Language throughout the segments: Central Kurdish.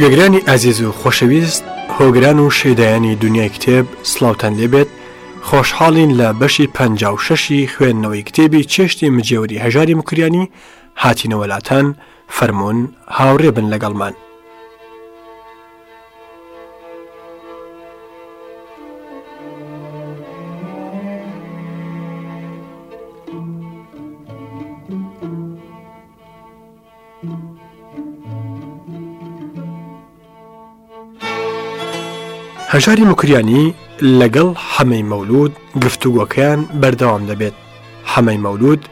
گەگرانی ئازیز و خۆشەویست هۆگران و شەیدایانی دنیای کتێب سلااوان لێبێت خۆشحاڵین لە بەشی پ شەشی خوێندنەوەی کتێبی چێشتی مجێوری هەژاری مکریانی هاتینەوەلاتان فەرمونون هاوڕێ بن لەگەڵمان. هەژاری موکریانی لەگەڵ حەمەی مەولود گفتوگۆکەیان بەردەوام دەبێت حەمەی مەولود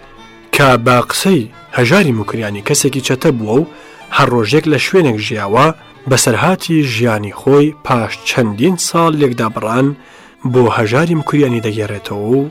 کە بە قسەی هەژاری موکریانی کەسێکی چەتە بووە و هەر ڕۆژێک لە شوێنێک ژیاوە بەسەرهاتی ژیانی خۆی پاش چەندین ساڵ لێکدابڕان بۆ هەژاری مکریانی دەگێڕێتەوە و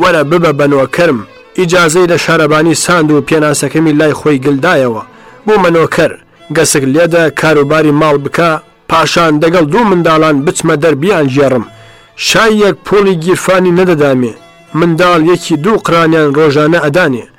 وەرە ببە بە نۆکەرم. ئیجازەی لە شارەبانی ساند و پێناسەکەمی لای خۆی گل دایەوە. بوومە نۆکەر. گەسک لێدە، کاروباری ماڵ بکە، پاشان دەگەڵ دوو منداڵان بچمە دەر بیانگێڕم. شاییەک پووڵی گیرفانی نەدەدامێ. منداڵ یەکی دوو قرانیان ڕۆژانە ئەدانێ.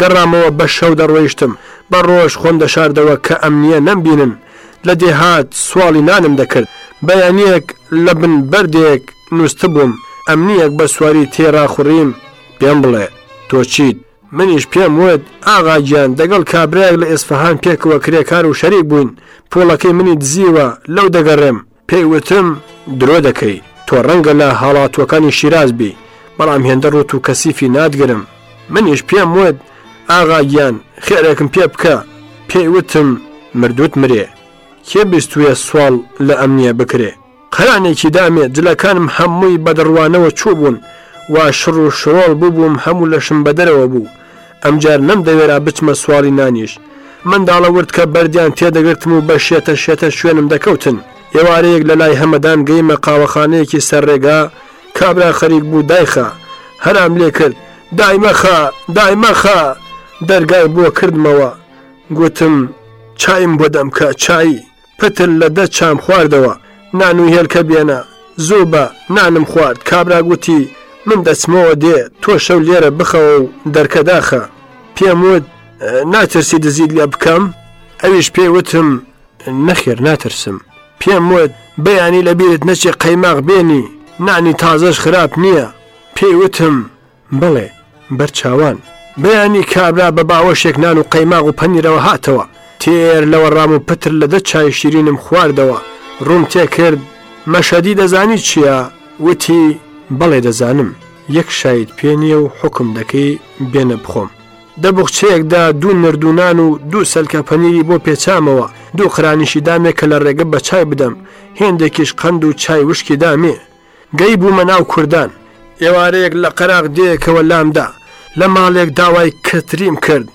گەڕامەوە بە شەو دەڕۆیشتم بە ڕۆژ خۆم دەشاردەوە کە ئەمنیە نەمبینن لە دێهات سواڵی نانم دەکرد بەیانیەک لە بن بەردێک نوستبووم ئەمنیەک بە سواری تێرا خوڕیم پێم بڵێ تۆ چیت منیش پێم وت ئاغا گیان دەگەڵ کابرایەک لە ئێسفەهان پێکەوە کرێکار و شەریک بووین پوڵەکەی منی دزیوە لەو دەگەڕێم. پێی وتم، درۆ دەکەی، تۆ ڕەنگە لە هاڵاتووەکانی شیراز بی، بەڵام هێندە ڕووت و کەسیفی ناتگرم. منیش پێم وت، ئاغا گیان، خێرێکم پێ بکە. پێی وتم، مردووت مرێ، کێ بیستوویە سواڵ لە ئەمنیە بکرێ؟ قەرانێکی دامێ، جلەکانم هەمووی بە دڕوانەوە چووبوون، وا شڕ و شرۆڵ بووبووم هەموو لەشم بە دەرەوە بوو. ئەمجار نەمدەوێرا بچمە سواڵی نانیش. منداڵە وردکە بەردیان تێ دەگرتم و بە شێتە شێتە شوێنم دەکەوتن. ئێوارەیەک لە لای هەمەدان گەیمە قاوەخانەیەکی سەر ڕێگا، کابرا خەریک بوو دایخا. هەرام لێ کرد، دای مەخە! دای مەخە! دەرگای بۆ کردمەوە. گوتم، چایم بۆ دەمکە، چایی. پتر لە دە چام خواردەوە، نان و هێلکە بێنە، زوو بە، نانم خوارد، کابرا گوتی، من دەچمەوە دێ، تۆ شەو لێرە بخەوە و دەرکە داخە. پێم وت، ناترسی دزیت لێ بکەم؟ ئەویش پێی وتم، نەخێر ناترسم. پێم وت، بەیانی لەبیرت نەچێ قەیماغ بێنی، نانی تازەش خراپ نییە. پێی وتم. بەڵێ بەرچاوان. بەیانی کابرا بە باوەشێک نان و قەیماغ و پەنیرەوە هاتەوە، تێر لە وەڕام و پتر لە دە چای شیرینم خواردەوە، ڕووم تێ کرد، مەشەدی دەزانی چییە؟ وتی، بەڵێ دەزانم، یەک شایت پێ نییە و حوکم دەکەی بێنە بخۆم. دە بوخچەیەک دا، دوو نەردوو نان و دوو سەلکە پەنیری بۆ پێچامەوە، دوو قرانیشی دامێ کە لە ڕێگە بە چای بدەم، هێندێکیش قەند و چای وشکی دامێ. گەی بوومە ناو کوردان. ئێوارەیەک لە قەراغ دێیەکەوە لام دا. لە ماڵێک داوای کەتریم کرد.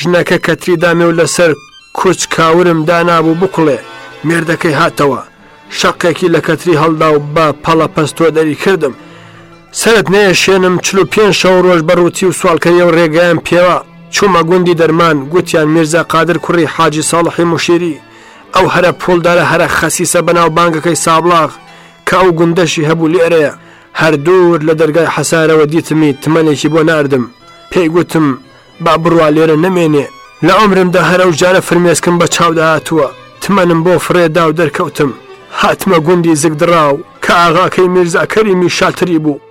ژنەکە کەتری دامێ و لەسەر کوچ کاورم دانابوو بکوڵێ. مێردەکەی هاتەوە. شەقێکی لە کەتری هەڵدا و بە پەڵەپەستۆ دەری کردم. سەرت نەیەشێنم چل و پێنج شەو و ڕۆژ بە ڕووتی و سواڵکەری ئەو ڕێگەیەم پێوا. چوومە گوندی دەرمان، گوتیان میرزا قادر کوڕی حاجی ساڵحی موشیری، ئەو هەرە پووڵدارە هەرە خەسیسە بەناوبانگەکەی سابڵاغ، کە ئەو گوندەشی هەبوو لێرەیە، هەر دوور لە دەرگای حەسارەوە دیتمی، تمەنێکی بۆ ناردم، پێی گوتم، با بڕوا لێرە نەمێنێ، لە عومرمدا هەر ئەو جارە فرمێسکم بە چاو دەهاتووە، تمەنم بۆ فڕێ دا و دەرکەوتم، هاتمە گوندی زگدڕاو، کە ئاغاکەی میرزا کەریمی شاتری بوو،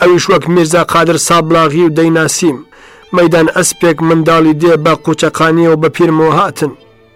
ئەویش وەک میرزا قادر سابڵاغی و دەیناسیم، مەیدان ئەسپێک منداڵی دێ بە قوچەقانییەوە بە پیرمەوە هاتن.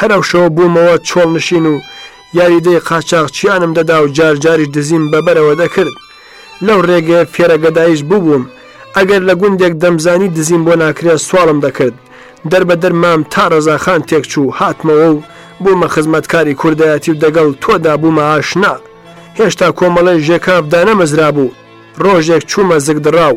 هەر ئەو شەوە بوومەوە چۆڵنشین و یاریدەی قاچاغچییانم دەدا و جار جاریش دزیم بە بەرەوە دەکرد. لەو رێگەیە فێرە گەداییش بووبووم. ئەگەر لە گوندێک دەمزانی دزیم بۆ ناکرێ سواڵم دەکرد. دەربەدەر مام تا رەزاخان تێکچوو، هاتمەوە و بوومە خزمەتکاری کوردایەتی و دەگەڵ تۆدا بوومە ئاشنا. هێشتا کۆمەڵەی ژێکاف دانەمەزرابوو. رۆژێک چوومە زگدڕاو.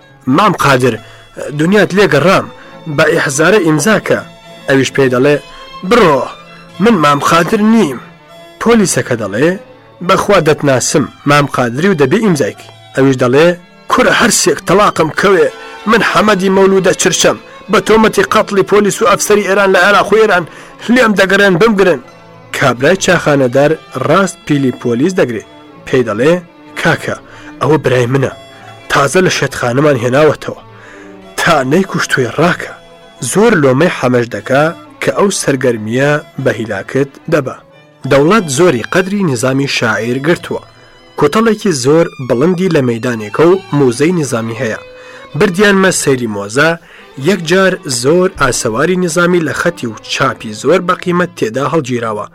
مام قادر دنیات لێ گەڕام بە ئیحزارە ئیمزاکە ئەویش پێی دەڵێ بڕۆ من مام قادر نیم پۆلیسەکە دەڵێ بەخوا دەتناسم مام قادری و دەبێ ئیمزایکی ئەویش دەڵێ کورە هەرسێک تەلاقم کەوێ من حەمەدی مەولودە چرچەم بە تۆمەتی قەتڵی پۆلیس و ئەفسری ئێران لە عێراق و ئێران لێم دەگەڕێن بمگرن کابرای چاخانەدار ڕاست پیلی پۆلیس دەگرێ پێی دەڵێ کاکە ئەوە برای منە تازە لە شێتخانەمان هێناوەتەوە تا نەیکوشتووی ڕاکە. زۆر لۆمەی حەمەش دەکا کە ئەو سەرگەرمیە بە هیلاکت دەبا. دەوڵەت زۆری قەدری نیزامی شاعیر گرتووە، کوتەڵێکی زۆر بڵندی لە مەیدانێکە و موزەی نیزامی هەیە، بردیانمە سەیری مۆزە، یەک جار زۆر ئاسەواری نیزامی لە خەتی و چاپی زۆر بە قیمەت تێدا هەڵگیراوە،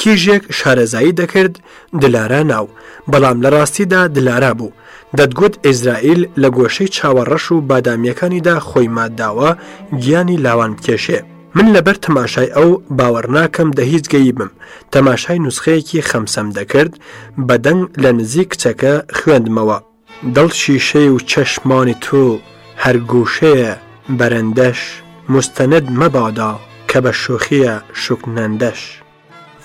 کیژێک شارەزایی دەکرد دلارا ناو بەڵام لە ڕاستیدا دلارا بوو دەتگوت ئیزرائیل لە گۆشەی چاوە ڕەش و بادامییەکانیدا خۆی ماداوە گیانی لاوان بکێشێ من لەبەر تەماشای ئەو باوەڕ ناکەم دە هیچ گەیی بم تەماشای نوسخەیەکی خەمسەم دەکرد بە دەنگ لە نزیک کچەکە خوێندمەوە دڵ شیشەیە و چەشمانی تۆ هەر گۆشەیە بەرەندەش موستەنەد مەبادا کە بە شۆخیە شوکنەندەش.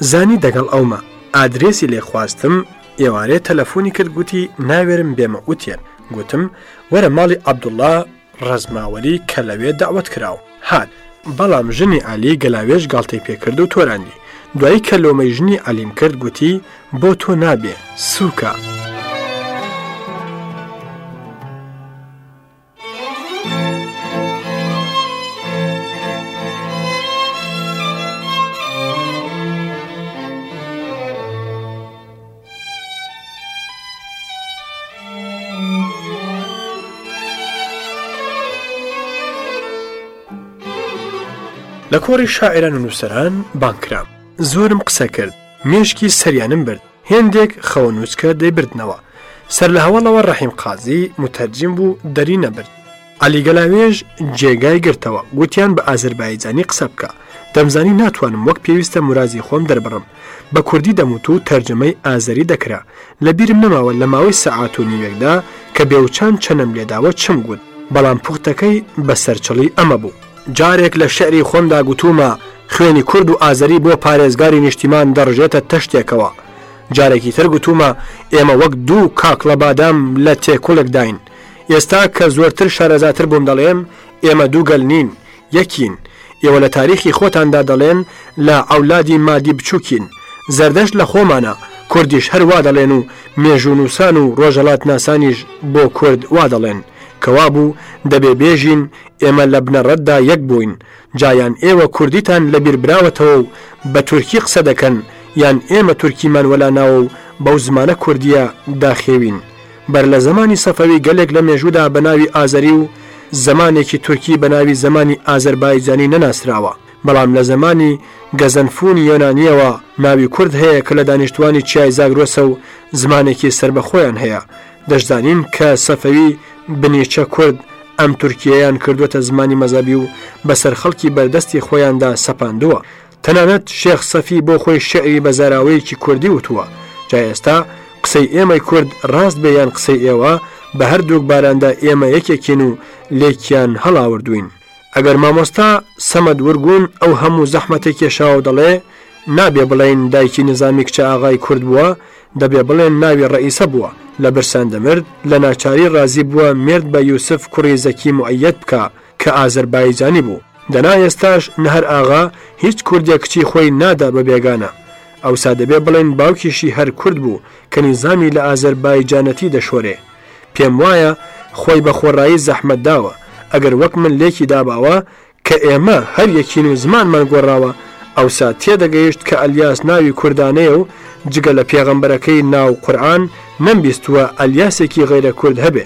زانی دەگەڵ ئەومە ئادرێسی لێ خواستم ئێوارێ تەلەفۆنی کرد گوتی ناوێرم بێمە ئوتێل گوتم وەرە ماڵی عەبدوڵا، ڕەزماوەلی کە لەوێ دەعوەت کراو، هات. بەڵام ژنی عەلی گەلاوێژ گاڵتەی پێ کرد و تۆراندی. دوایی کە لۆمەی ژنی عەلیم کرد، گوتی، بۆ تۆ نابێ، سووکە! لە کۆڕی شاعران و نووسەران بانگ کرام زۆرم قسە کرد مێشکی سەریانم برد هێندێک خەوە نووسکە دەیبردنەوە سەر لە هەواڵەوە ڕەحیم قازی متەرجیم بوو دەری نەبرد عەلی گەلاوێژ جێگای گرتەوە، گوتیان بە ئازەربایجانی قسە بکە. دەمزانی ناتوانم وەک پێویستە مرازی خۆم دەربڕم. بە کوردی دەموت و تەرجەمەی ئازەری دەکرا. لە بیرم نەماوە لە ماوەی سەعات و نیوێکدا کە بێوچان چەنەم لێ داوە چم گوت، بەڵام پوختەکەی بە سەرچڵی ئەمە بوو. جارێک لە شیعری خۆمدا گوتوومە، خوێنی کورد و ئازەری بۆ پارێزگاری نیشتیمان دەڕژێتە تەشتێکەوە. جارێکی تر گوتوومە، ئێمە وەک دوو کاکڵە بادام لە تێکوڵێکداین. ئێستا کە زۆرتر شارەزاتر بووم دەڵێم، ئێمە دوو گەل نین، یەکین. ئێوە لە تاریخی خۆتاندا دەڵێن لە عەولادی مادی بچووکین. زەردەشت لە خۆمانە، کوردیش هەر وا دەڵێن و مێژوونووسان و ڕۆژەڵاتناسانیش بۆ کورد وا دەڵێن. کە وا بوو، دەبێ بێژین ئێمە لە بنەڕەتدا یەک بووین. جا یان ئێوە کوردیتان لە بیر براوەتەوە و بە تورکی قسە دەکەن، یان ئێمە تورکیمان وەلا ناوە و بەو زمانە کوردییە داخێوین. بەر لە زمانی سەفەوی گەلێک لە مێژوودا بە ناوی ئازەری و زمانێکی تورکی بە ناوی زمانی ئازەربایجانی نەناسراوە، بەڵام لە زمانی گەزەنفوونی یۆنانییەوە ناوی کورد هەیە کە لە دانیشتووانی چیای زاگرۆسە و زمانێکی سەربەخۆیان هەیە، دەشزانین کە سەفەوی بن یچە کورد ئەم تورکییەیان کردووەتە زمانی مەزەبی و بەسەر خەڵکی بەردەستی خۆیاندا سەپاندووە. تەنانەت شێخ سەفی بۆ خۆی شعری بە زاراوەیەکی کوردی وتووە، جا ئێستا قسەی ئێمەی کورد ڕاست بێ یان قسەی ئێوە، بە هەردووک باراندا ئێمە یەکێکین و لێکیان هەڵاوردووین. ئەگەر مامۆستا سەمەد ورگون ئەو هەموو زەحمەتەی کێشاوە دەڵێ، نابێ بڵێین دایکی نیزامی کچەئاغای کورد بووە، دەبێ بڵێن ناوی ڕەئیسە بووە، لە برسان دەمرد، لە ناچاری ڕازی بووە مێرد بە یوسف کوڕی زەکی موئەیەد بکا کە ئازەربایجانی بوو. دەنا ئێستاش نەهر ئاغا هیچ کوردێک کچی خۆی نادا بە بێگانە. ئەوسا دەبێ بڵێین باوکیشی هەر کورد بوو کە نیزامی لە ئازەربایجانەتی دەشۆرێ. پێم وایە خۆی بە خۆڕایی زەحمەت داوە. ئەگەر وەک من لێکی داباوە کە ئێمە هەر یەکین و زمانمان گۆڕاوە، ئەوسا تێدەگەیشت کە ئەلیاس ناوی کوردانەیە و جگە لە پێغەمبەرەکەی ناو قورعان نەمبیستووە ئەلیاسێکی غەیرە کورد هەبێ.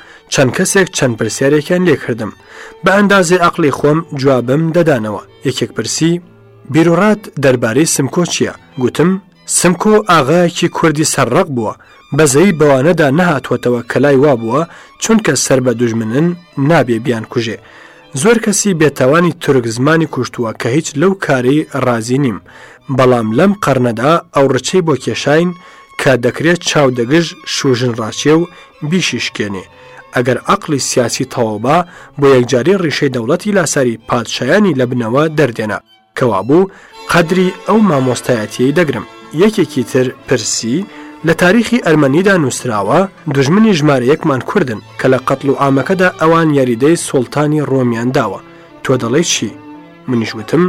چەند کەسێک چەند پرسیارێکیان لێکردم بە ئەندازێ ئەقلی خۆم جوابم دەدانەوە یەکێک پرسی بیرۆڕات دەربارەی سمکۆ چییە گوتم سمکۆ ئاغایەکی کوردی سەرڕق بووە بەزەی بەوانەدا نەهاتوەتەوە کە لای وابووە چونکە سەر بە دوژمنن نابێ بیان کوژێ زۆر کەسی بێتاوانی تورک زمانی کوشتووە کە هیچ لەو کاری ڕازی نیم بەڵام لەم قەرنەدا ئەو ڕچەی بۆ کێشاین کە دەکرێت چاو دەگژ شوژن ڕاچێ و بیشیشکێنێ ئەگەر عەقڵی سیاسی تەواوبا بۆ یەکجاری ڕیشەی دەوڵەتی لاساری پادشایانی لە بنەوە دەردێنا کەوابوو قەدری ئەو مامۆستایەتیەی دەگرم یەکێکی تر پرسی لە تاریخی ئەرمەنیدا نوسراوە دوژمنی ژمارە یەکمان کوردن کە لە قەتڵ و عامەکەدا ئەوان یەریدەی سوڵتانی ڕۆمیان داوە تۆ دەڵێی چی منیش وتم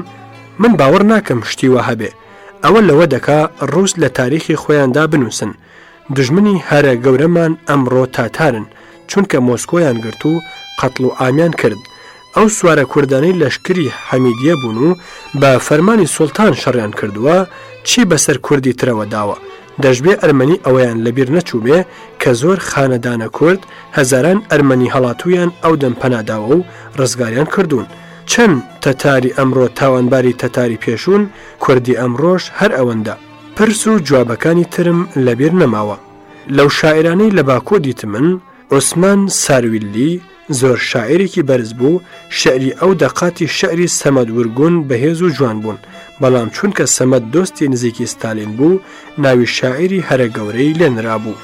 من باوەڕ ناکەم شتی وا هەبێ ئەوە لەوە دەکا ڕوس لە تاریخی خۆیاندا بنوسن دوژمنی هەرە گەورەمان ئەمڕۆ تاتارن چونکە مۆسکۆیان گرت و قەتڵ و عامیان کرد ئەو سوارە کوردانەی لەشکری حەمیدیە بوون و بە فەرمانی سوڵتان شەڕیان کردووە چی بەسەر کوردی ترەوە داوە دەشبێ ئەرمەنی ئەوەیان لەبیر نەچووبێ کە زۆر خانەدانە کورد هەزاران ئەرمەنی هەڵاتوویان ئەودەم پەناداوە و ڕزگاریان کردوون چەن تەتاری ئەمڕۆ تاوانباری تەتاری پێشوون کوردی ئەمڕۆش هەر ئەوەندە پرس و جوابەکانی ترم لەبیر نەماوە. لەو شاعیرانەی لە باکۆ دیتمن، عوسمان سارویللی، زۆر شاعیرێکی بەرز بوو، شیعری ئەو دەقاتی شیعری سەمەد ورگون بەهێز و جوان بوون، بەڵام چونکە سەمەد دۆستی نزیکی ستالین بوو، ناوی شاعیری هەرە گەورەی لێ نرابوو.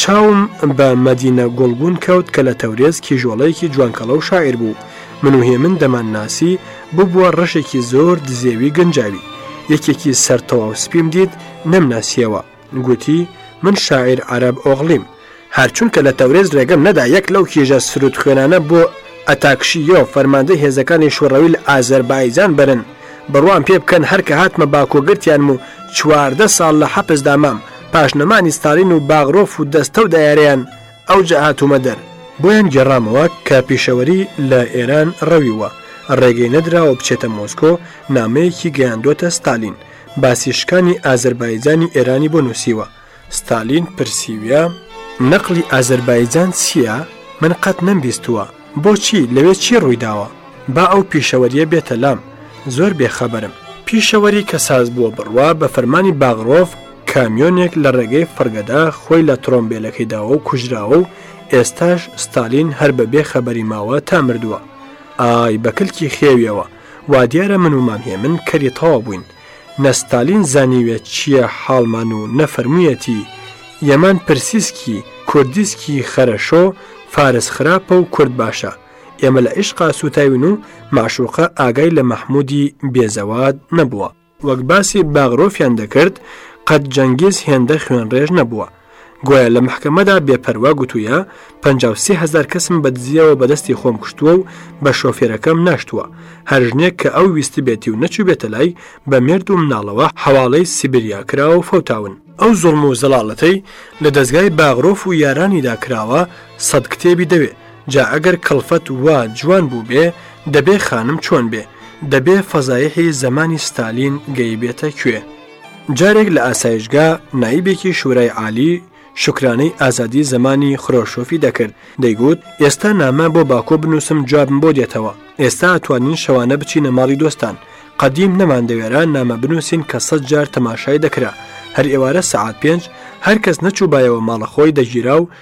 چاوم بە مەدینە گوڵبون کەوت کە لە تەورێز کیژۆڵەیەکی جوانکەڵە و شاعیر بوو، من و هێمن دەمانناسی ببووە ڕەشێکی زۆر دزێوی گەنجاوی یەکێکی سەر تەواو سپیم دیت نەمناسیەوە گوتی من شاعیر عرب ئۆغلیم هەرچونکە لە تەورێز ڕێگەم نەدا یەک لەو کێژە سرود خوێنانە بۆ ئەتاکشی یۆ فەرماندەی هێزەکانی شوڕەوی لە ئازەربایجان برن بڕوام پێ بکەن هەرکە هاتمە باکۆگرتیانم و چواردە ساڵ لە حەپسدا مام پاشنەمانی ستالین و باغرۆف و دەستە و دایارەیان ئەوجە هاتوومە دەر. بۆیان گێڕامەوە کە پیشەوەری لە ئێران ڕەویوە، ڕێگەی نەدراوە بچێتە مۆسکۆ، نامەیەکی گەیاندۆتە ستالین، باسی شکانی ئازەربایجانی ئێرانی بۆ نووسیوە. ستالین پرسیویە. نەقلی ئازەربایجان چییە؟ من قەت نەمبیستووە. بۆچی؟ لەوێ چی ڕوویداوە؟ با ئەو پیشەوەرییە بێتە لام. زۆر بێخەبەرم. پیشەوەری کە ساز بووە بڕوا، بە فەرمانی باغرۆڤ کامیۆنێک لە ڕێگەی فڕگەدا خۆی لە تڕۆمبێلەکەی داوە و کوژراوە و ئێستاش ستالین هەر بە بێ خەبەری ماوە تا مردووە. ئای بە کلکی خێویەوە! وادیارە من و مام هێمن کەری تاوا بووین. نە ستالین زانیوێت چییە حاڵمان و نە فەرموویەتی، یەمان پرسیسکی، کوردیسکی خەرەشۆ، فارس خراپە و کورد باشە. ئێمە لە عیشقا سووتاوین و مەعشووقە ئاگای لە مەحموودی بێزەواد نەبووە. وەک باسی باغرۆفیان دەکرد، قەت جەنگیز هێندە خوێنڕێژ نەبووە. گۆیا لە مەحکەمەدا بێ پەروا گوتوویە پەنجا و سێ هەزار کەسم بە دزییەوە بە دەستی خۆم کوشتووە و بە شۆفێرەکەم ناشتووە، هەر ژنێک کە ئەو ویستبێتی و نەچووبێتە لای، بە مێرد و مناڵەوە حەواڵەی سیبریا کراوە و فەوتاون. ئەو زوڵم و زەڵاڵەتەی لە دەزگای باغرۆف و یارانیدا کراوە سەد کتێبی دەوێ، جا ئەگەر کەڵفەت وا جوان بووبێ دەبێ خانم چۆن بێ؟ دەبێ فەزایحی زەمانی ستالین گەیبێتە کوێ؟ جارێک لە ئاسایشگا نائیبێکی شورای عالی شوکرانەی ئازادی زمانی خرۆشۆفی دەکرد دەیگوت ئێستا نامە بۆ باکۆ بنووسم جوابم بۆ دێتەوە ئێستا ئەتوانین شەوانە بچینە ماڵی دۆستان قەدیم نەمان دەوێرا نامە بنووسین کە سەد جار تەماشای دەکرا هەر ئێوارە سەعات پێنج هەر کەس نەچووبایەوە ماڵە خۆی دەگیرا و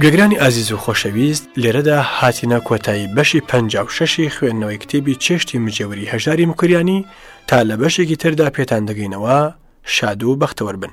گوێگرانی ئازیز و خۆشەویست، لێرەدا هاتینە کۆتایی بەشی پەنجا و شەشی خوێندنەوەی کتێبی چێشتی مجێوری هەژاری مکوریانی تا لە بەشێکی تردا پێتان دەگەینەوە شاد و بەختەوەر بن.